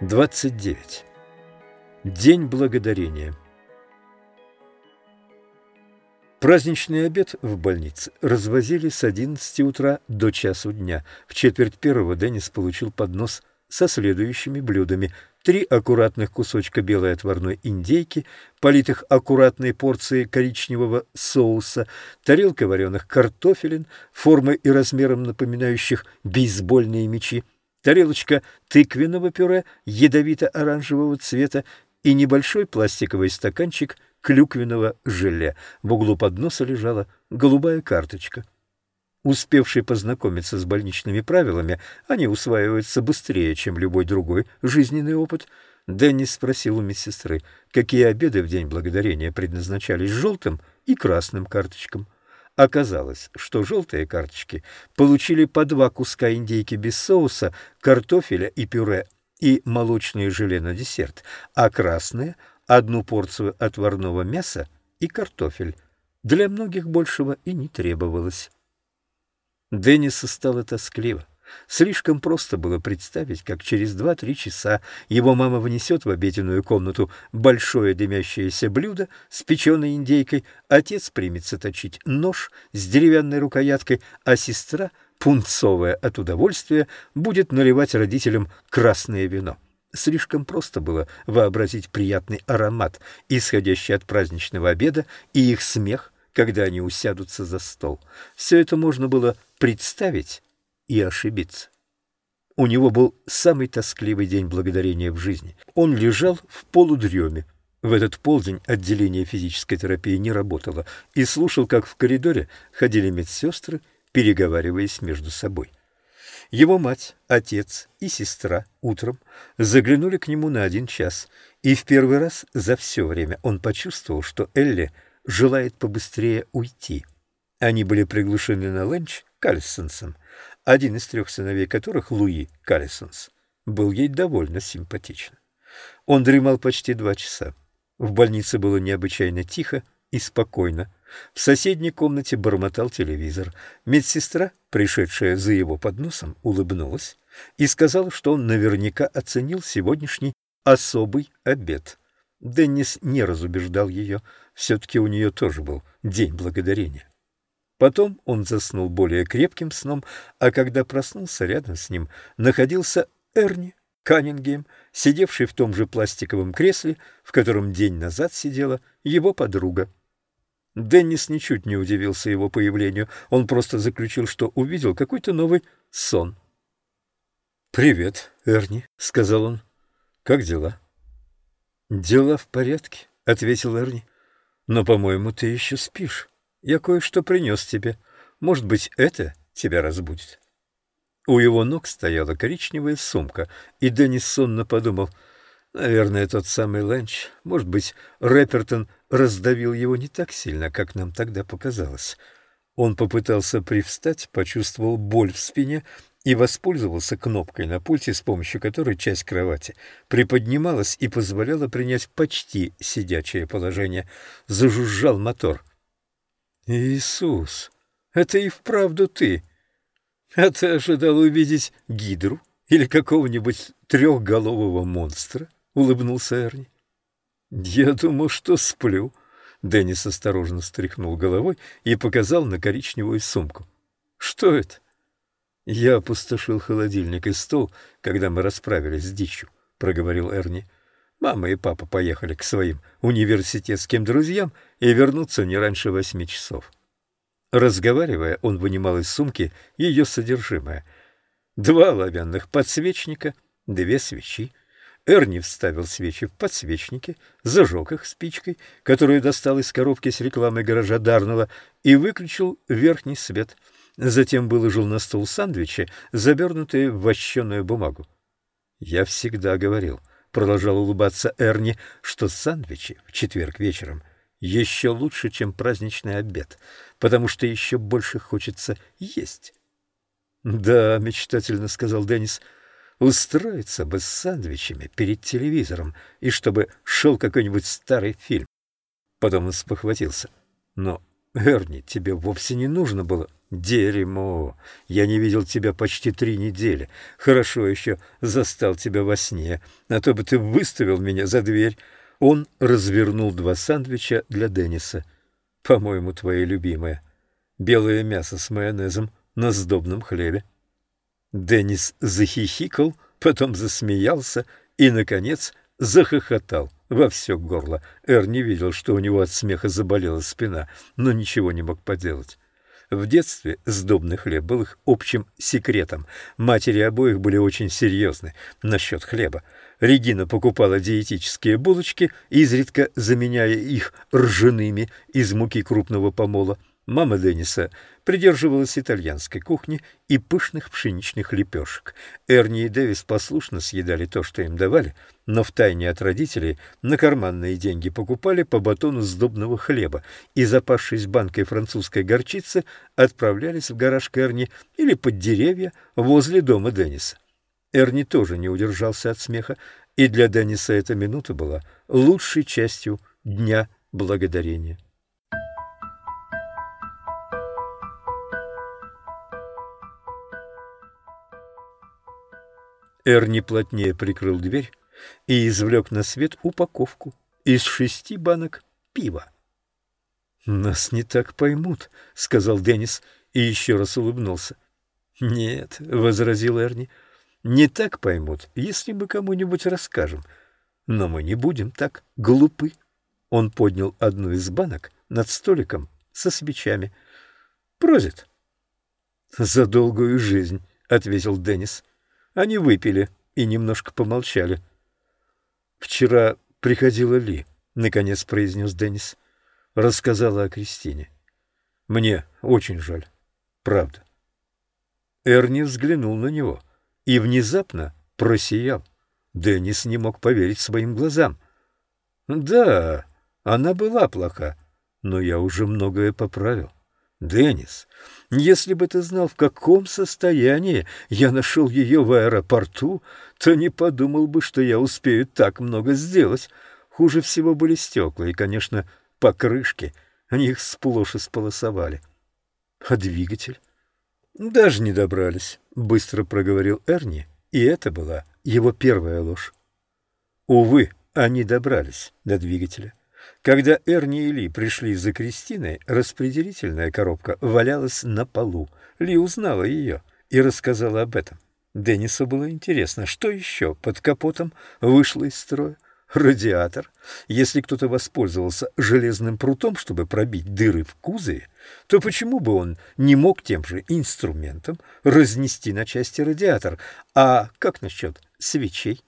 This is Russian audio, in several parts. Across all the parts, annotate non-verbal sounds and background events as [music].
29. День благодарения. Праздничный обед в больнице развозили с 11 утра до часу дня. В четверть первого Деннис получил поднос со следующими блюдами. Три аккуратных кусочка белой отварной индейки, политых аккуратной порцией коричневого соуса, тарелка вареных картофелин, формой и размером напоминающих бейсбольные мячи, тарелочка тыквенного пюре ядовито-оранжевого цвета и небольшой пластиковый стаканчик клюквенного желе. В углу подноса лежала голубая карточка. Успевший познакомиться с больничными правилами, они усваиваются быстрее, чем любой другой жизненный опыт. Деннис спросил у медсестры, какие обеды в День Благодарения предназначались желтым и красным карточкам. Оказалось, что желтые карточки получили по два куска индейки без соуса, картофеля и пюре и молочное желе на десерт, а красные – одну порцию отварного мяса и картофель. Для многих большего и не требовалось. Деннису стало тоскливо. Слишком просто было представить, как через два-три часа его мама внесет в обеденную комнату большое дымящееся блюдо с печеной индейкой, отец примется точить нож с деревянной рукояткой, а сестра, пунцовая от удовольствия, будет наливать родителям красное вино. Слишком просто было вообразить приятный аромат, исходящий от праздничного обеда, и их смех, когда они усядутся за стол. Все это можно было представить и ошибиться. У него был самый тоскливый день благодарения в жизни. Он лежал в полудреме. В этот полдень отделение физической терапии не работало и слушал, как в коридоре ходили медсестры, переговариваясь между собой. Его мать, отец и сестра утром заглянули к нему на один час, и в первый раз за все время он почувствовал, что Элли желает побыстрее уйти. Они были приглашены на ленч Кальсонсом, один из трех сыновей которых, Луи Каллисонс, был ей довольно симпатичен. Он дремал почти два часа. В больнице было необычайно тихо и спокойно. В соседней комнате бормотал телевизор. Медсестра, пришедшая за его подносом, улыбнулась и сказала, что он наверняка оценил сегодняшний особый обед. Деннис не разубеждал ее, все-таки у нее тоже был день благодарения. Потом он заснул более крепким сном, а когда проснулся, рядом с ним находился Эрни Каннингем, сидевший в том же пластиковом кресле, в котором день назад сидела его подруга. Деннис ничуть не удивился его появлению, он просто заключил, что увидел какой-то новый сон. «Привет, Эрни», — сказал он. «Как дела?» «Дела в порядке», — ответил Эрни. «Но, по-моему, ты еще спишь». Я кое-что принес тебе. Может быть, это тебя разбудит. У его ног стояла коричневая сумка, и Деннис сонно подумал, наверное, тот самый Лэнч. Может быть, Рэпертон раздавил его не так сильно, как нам тогда показалось. Он попытался привстать, почувствовал боль в спине и воспользовался кнопкой на пульте, с помощью которой часть кровати приподнималась и позволяла принять почти сидячее положение. Зажужжал мотор — Иисус, это и вправду ты. А ты ожидал увидеть гидру или какого-нибудь трехголового монстра? Улыбнулся Эрни. Я думал, что сплю. Деннис осторожно стряхнул головой и показал на коричневую сумку. Что это? Я опустошил холодильник и стол, когда мы расправились с дичью, проговорил Эрни. Мама и папа поехали к своим университетским друзьям и вернутся не раньше восьми часов. Разговаривая, он вынимал из сумки ее содержимое. Два оловянных подсвечника, две свечи. Эрни вставил свечи в подсвечники, зажег их спичкой, которую достал из коробки с рекламой гаража Дарнелла, и выключил верхний свет. Затем выложил на стол сандвичи, завернутые в вощеную бумагу. Я всегда говорил — продолжал улыбаться Эрни, что сандвичи в четверг вечером еще лучше, чем праздничный обед, потому что еще больше хочется есть. «Да», — мечтательно сказал Деннис, — «устроиться бы с сандвичами перед телевизором, и чтобы шел какой-нибудь старый фильм». Потом он спохватился. «Но, Эрни, тебе вовсе не нужно было...» Дерьмо! Я не видел тебя почти три недели. Хорошо еще застал тебя во сне, а то бы ты выставил меня за дверь. Он развернул два сандвича для Денниса. По-моему, твои любимые. Белое мясо с майонезом на сдобном хлебе. Деннис захихикал, потом засмеялся и, наконец, захохотал во все горло. Эр не видел, что у него от смеха заболела спина, но ничего не мог поделать. В детстве сдобный хлеб был их общим секретом. Матери обоих были очень серьезны насчет хлеба. Регина покупала диетические булочки, изредка заменяя их ржаными из муки крупного помола. Мама Денниса придерживалась итальянской кухни и пышных пшеничных лепешек. Эрни и Дэвис послушно съедали то, что им давали, но втайне от родителей на карманные деньги покупали по батону сдобного хлеба и, запавшись банкой французской горчицы, отправлялись в гараж к Эрни или под деревья возле дома Денниса. Эрни тоже не удержался от смеха, и для Денниса эта минута была лучшей частью Дня Благодарения. Эрни плотнее прикрыл дверь и извлек на свет упаковку из шести банок пива. «Нас не так поймут», — сказал Деннис и еще раз улыбнулся. «Нет», — возразил Эрни, — «не так поймут, если мы кому-нибудь расскажем. Но мы не будем так глупы». Он поднял одну из банок над столиком со свечами. «Прозит». «За долгую жизнь», — ответил Деннис. Они выпили и немножко помолчали. «Вчера приходила Ли», — наконец произнес Деннис. Рассказала о Кристине. «Мне очень жаль. Правда». Эрни взглянул на него и внезапно просиял. Деннис не мог поверить своим глазам. «Да, она была плоха, но я уже многое поправил. Деннис, если бы ты знал, в каком состоянии я нашел ее в аэропорту, то не подумал бы, что я успею так много сделать. Хуже всего были стекла и, конечно, покрышки. Они их сплошь исполосовали. А двигатель? Даже не добрались, — быстро проговорил Эрни, и это была его первая ложь. Увы, они добрались до двигателя. Когда Эрни и Ли пришли за Кристиной, распределительная коробка валялась на полу. Ли узнала ее и рассказала об этом. Деннису было интересно, что еще под капотом вышло из строя. Радиатор. Если кто-то воспользовался железным прутом, чтобы пробить дыры в кузове, то почему бы он не мог тем же инструментом разнести на части радиатор? А как насчет свечей,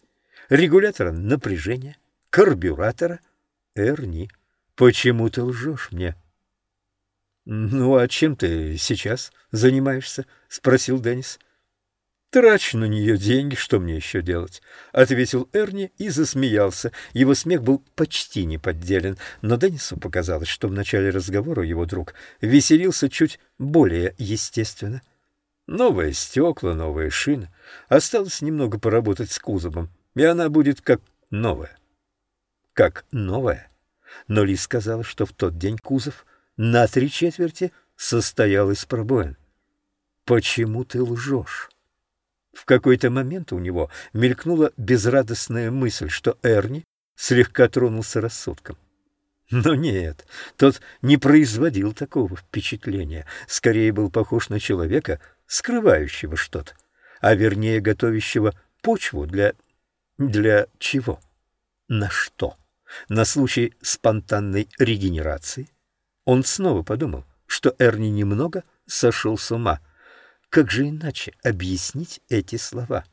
регулятора напряжения, карбюратора – Эрни, почему ты лжешь мне? — Ну, а чем ты сейчас занимаешься? — спросил Деннис. — Трачу на нее деньги, что мне еще делать? — ответил Эрни и засмеялся. Его смех был почти неподделен, но Деннису показалось, что в начале разговора его друг веселился чуть более естественно. Новые стекла, новые шины. Осталось немного поработать с кузовом, и она будет как новая как новая. Но Ли сказала, что в тот день кузов на три четверти состоял из пробоин. «Почему ты лжешь?» В какой-то момент у него мелькнула безрадостная мысль, что Эрни слегка тронулся рассудком. Но нет, тот не производил такого впечатления, скорее был похож на человека, скрывающего что-то, а вернее готовящего почву для... для чего? На что? На случай спонтанной регенерации. Он снова подумал, что Эрни немного сошел с ума. Как же иначе объяснить эти слова?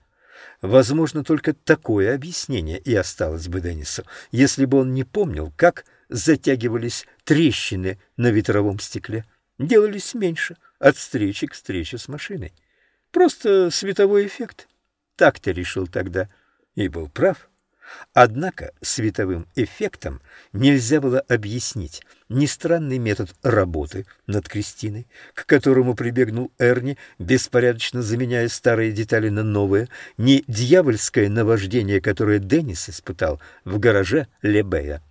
Возможно, только такое объяснение и осталось бы Деннису, если бы он не помнил, как затягивались трещины на ветровом стекле. Делались меньше от встречи к встрече с машиной. Просто световой эффект. Так ты решил тогда. И был прав. Однако световым эффектом нельзя было объяснить ни странный метод работы над Кристиной, к которому прибегнул Эрни, беспорядочно заменяя старые детали на новые, ни дьявольское наваждение, которое Деннис испытал в гараже Лебея.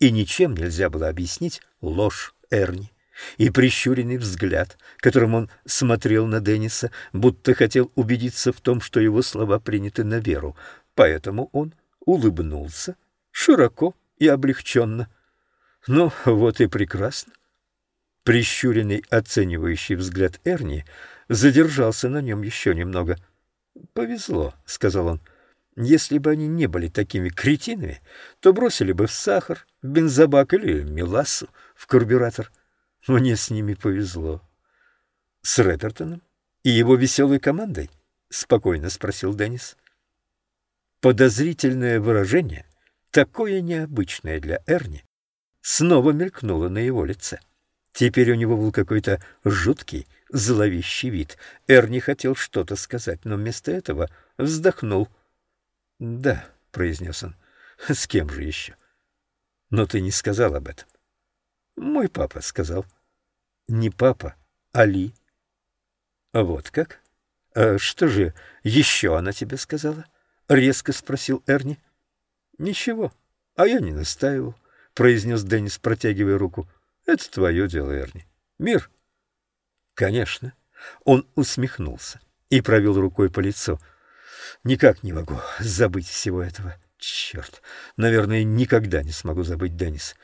И ничем нельзя было объяснить ложь Эрни. и прищуренный взгляд, которым он смотрел на Денниса, будто хотел убедиться в том, что его слова приняты на веру. Поэтому он улыбнулся широко и облегченно. «Ну, вот и прекрасно». Прищуренный оценивающий взгляд Эрни задержался на нем еще немного. «Повезло», — сказал он. «Если бы они не были такими кретинами, то бросили бы в сахар, в бензобак или мелассу в карбюратор». Мне с ними повезло. — С Рэпертоном и его веселой командой? — спокойно спросил Деннис. Подозрительное выражение, такое необычное для Эрни, снова мелькнуло на его лице. Теперь у него был какой-то жуткий, зловещий вид. Эрни хотел что-то сказать, но вместо этого вздохнул. — Да, — произнес он, — с кем же еще? — Но ты не сказал об этом. Мой папа сказал. Не папа, а Ли. А вот как? А что же еще она тебе сказала? Резко спросил Эрни. Ничего, а я не настаивал, произнес Деннис, протягивая руку. Это твое дело, Эрни. Мир? Конечно. Он усмехнулся и провел рукой по лицу. Никак не могу забыть всего этого. Черт, наверное, никогда не смогу забыть Деннис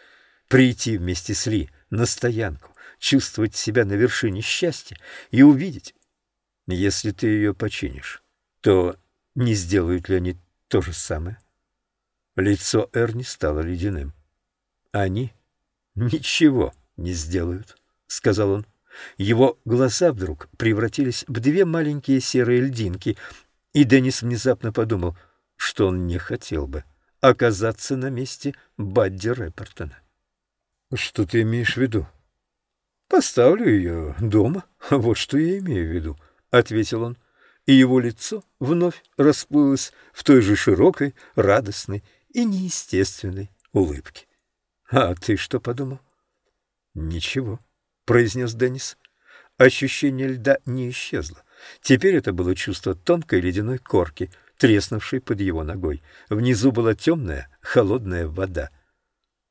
прийти вместе с Ли на стоянку, чувствовать себя на вершине счастья и увидеть, если ты ее починишь, то не сделают ли они то же самое? Лицо Эрни стало ледяным. Они ничего не сделают, — сказал он. Его глаза вдруг превратились в две маленькие серые льдинки, и Деннис внезапно подумал, что он не хотел бы оказаться на месте Бадди Рэпертона. Что ты имеешь в виду? Поставлю ее дома. Вот что я имею в виду, ответил он. И его лицо вновь расплылось в той же широкой, радостной и неестественной улыбке. А ты что подумал? Ничего, произнес Деннис. Ощущение льда не исчезло. Теперь это было чувство тонкой ледяной корки, треснувшей под его ногой. Внизу была темная, холодная вода.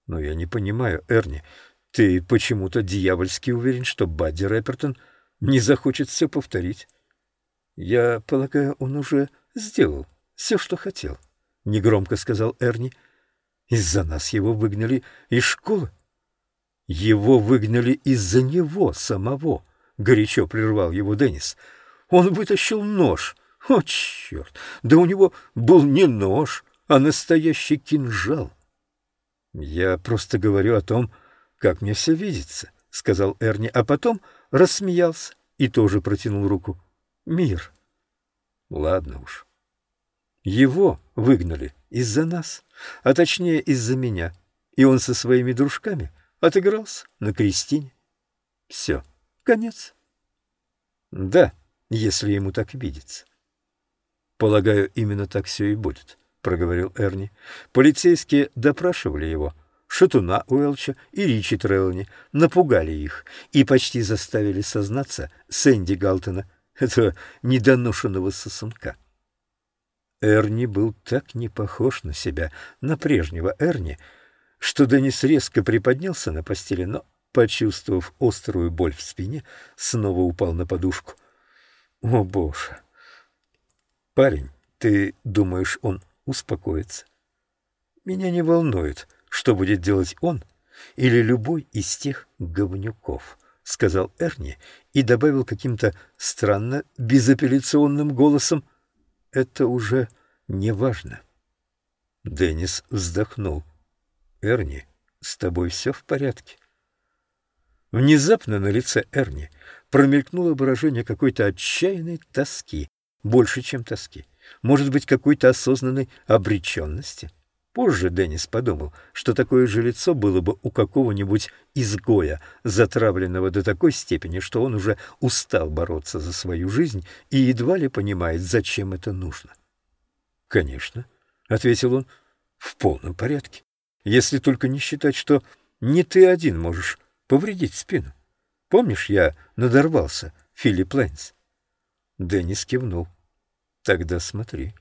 Но я не понимаю, Эрни, ты почему-то дьявольски уверен, что Бадди Рэпертон не захочет все повторить? Я полагаю, он уже сделал все, что хотел, — негромко сказал Эрни. Из-за нас его выгнали из школы. Его выгнали из-за него самого, — горячо прервал его Деннис. Он вытащил нож. О, черт! Да у него был не нож, а настоящий кинжал. «Я просто говорю о том, как мне все видится», — сказал Эрни, а потом рассмеялся и тоже протянул руку. «Мир». «Ладно уж». Его выгнали из-за нас, а точнее из-за меня, и он со своими дружками отыгрался на Кристине. Все, конец. Да, если ему так видится. Полагаю, именно так все и будет. — проговорил Эрни. Полицейские допрашивали его, Шатуна Уэлча и Ричи Треллани, напугали их и почти заставили сознаться Сэнди Галтона, [laughs] этого недоношенного сосунка. Эрни был так не похож на себя, на прежнего Эрни, что Деннис резко приподнялся на постели, но, почувствовав острую боль в спине, снова упал на подушку. «О, Боже!» «Парень, ты думаешь, он успокоиться. Меня не волнует, что будет делать он или любой из тех говнюков, — сказал Эрни и добавил каким-то странно безапелляционным голосом. — Это уже не важно. Деннис вздохнул. — Эрни, с тобой все в порядке? Внезапно на лице Эрни промелькнуло выражение какой-то отчаянной тоски, больше, чем тоски может быть, какой-то осознанной обреченности. Позже Деннис подумал, что такое же лицо было бы у какого-нибудь изгоя, затравленного до такой степени, что он уже устал бороться за свою жизнь и едва ли понимает, зачем это нужно. «Конечно», — ответил он, — «в полном порядке, если только не считать, что не ты один можешь повредить спину. Помнишь, я надорвался, Филипп Лэнс?» Деннис кивнул. Тогда смотри.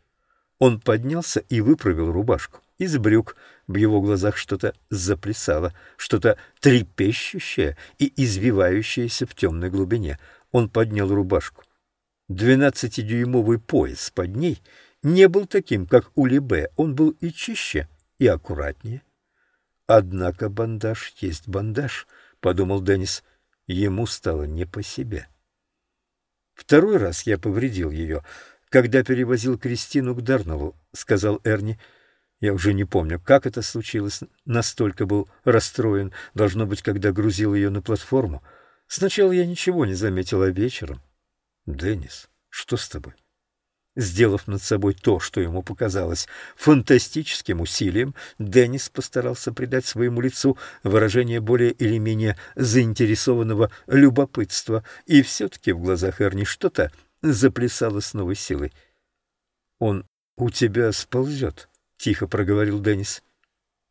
Он поднялся и выправил рубашку. Из брюк в его глазах что-то заплясало, что-то трепещущее и извивающееся в темной глубине. Он поднял рубашку. Двенадцатидюймовый пояс под ней не был таким, как у Либе, он был и чище, и аккуратнее. «Однако бандаж есть бандаж», — подумал Деннис. Ему стало не по себе. «Второй раз я повредил ее, когда перевозил Кристину к Дарнову», — сказал Эрни. Я уже не помню, как это случилось, настолько был расстроен, должно быть, когда грузил ее на платформу. Сначала я ничего не заметил, а вечером... Деннис, что с тобой? Сделав над собой то, что ему показалось фантастическим усилием, Деннис постарался придать своему лицу выражение более или менее заинтересованного любопытства, и все-таки в глазах Эрни что-то заплясало с новой силой. «Он у тебя сползет», — тихо проговорил Деннис.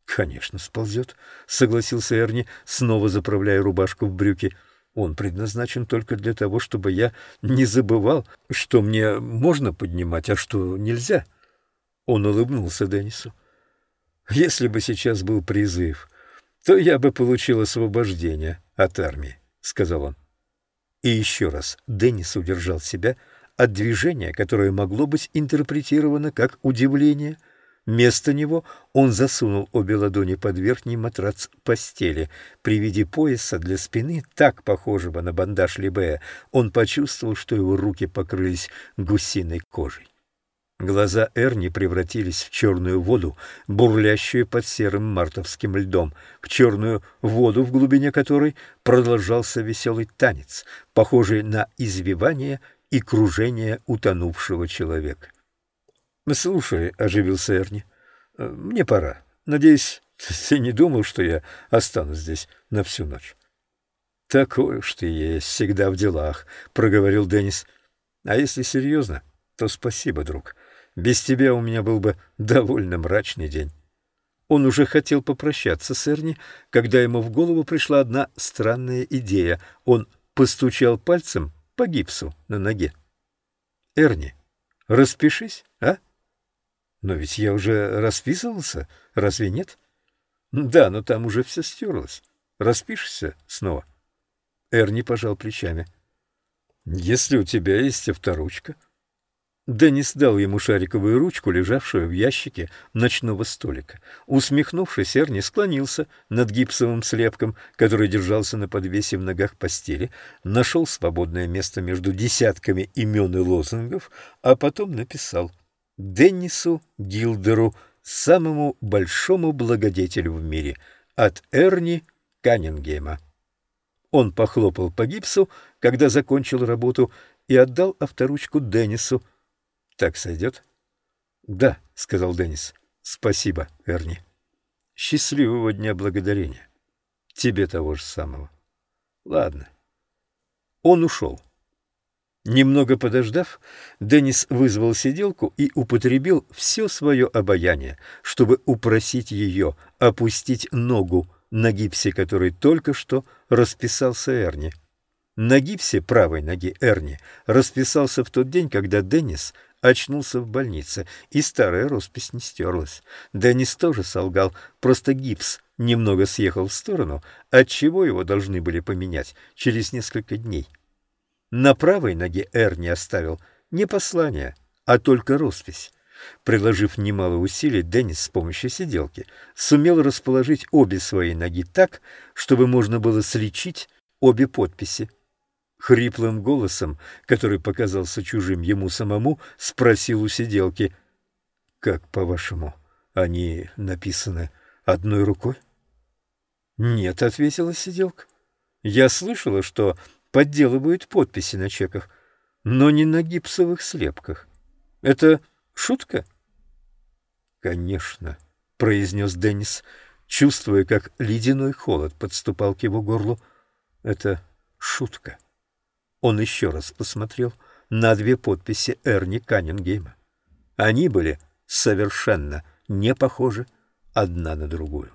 «Конечно, сползет», — согласился Эрни, снова заправляя рубашку в брюки. Он предназначен только для того, чтобы я не забывал, что мне можно поднимать, а что нельзя. Он улыбнулся Деннису. Если бы сейчас был призыв, то я бы получил освобождение от армии, сказал он. И еще раз Деннис удержал себя от движения, которое могло быть интерпретировано как удивление — Вместо него он засунул обе ладони под верхний матрац постели. При виде пояса для спины, так похожего на бандаж Либея, он почувствовал, что его руки покрылись гусиной кожей. Глаза Эрни превратились в черную воду, бурлящую под серым мартовским льдом, в черную воду, в глубине которой продолжался веселый танец, похожий на извивание и кружение утонувшего человека. «Слушай», — оживился Эрни, — «мне пора. Надеюсь, ты не думал, что я останусь здесь на всю ночь?» «Такой уж ты есть, всегда в делах», — проговорил Деннис. «А если серьезно, то спасибо, друг. Без тебя у меня был бы довольно мрачный день». Он уже хотел попрощаться с Эрни, когда ему в голову пришла одна странная идея. Он постучал пальцем по гипсу на ноге. «Эрни, распишись, а?» Но ведь я уже расписывался, разве нет? Да, но там уже все стерлось. Распишешься снова? Эрни пожал плечами. Если у тебя есть авторучка. Деннис дал ему шариковую ручку, лежавшую в ящике ночного столика. Усмехнувшись, Эрни склонился над гипсовым слепком, который держался на подвесе в ногах постели, нашел свободное место между десятками имен и лозунгов, а потом написал — Деннису Гилдеру, самому большому благодетелю в мире, от Эрни Каннингема. Он похлопал по гипсу, когда закончил работу, и отдал авторучку Деннису. «Так сойдет?» «Да», — сказал Деннис. «Спасибо, Эрни. Счастливого дня благодарения. Тебе того же самого. Ладно». Он ушел. Немного подождав, Деннис вызвал сиделку и употребил все свое обаяние, чтобы упросить ее опустить ногу на гипсе, который только что расписался Эрни. На гипсе правой ноги Эрни расписался в тот день, когда Деннис очнулся в больнице, и старая роспись не стерлась. Деннис тоже солгал, просто гипс немного съехал в сторону, отчего его должны были поменять через несколько дней. На правой ноге Эрни оставил не послание, а только роспись. Приложив немало усилий, Деннис с помощью сиделки сумел расположить обе свои ноги так, чтобы можно было сличить обе подписи. Хриплым голосом, который показался чужим ему самому, спросил у сиделки, «Как, по-вашему, они написаны одной рукой?» «Нет», — ответила сиделка. «Я слышала, что подделывают подписи на чеках, но не на гипсовых слепках. Это шутка? Конечно, произнес Деннис, чувствуя, как ледяной холод подступал к его горлу. Это шутка. Он еще раз посмотрел на две подписи Эрни Каннингейма. Они были совершенно не похожи одна на другую.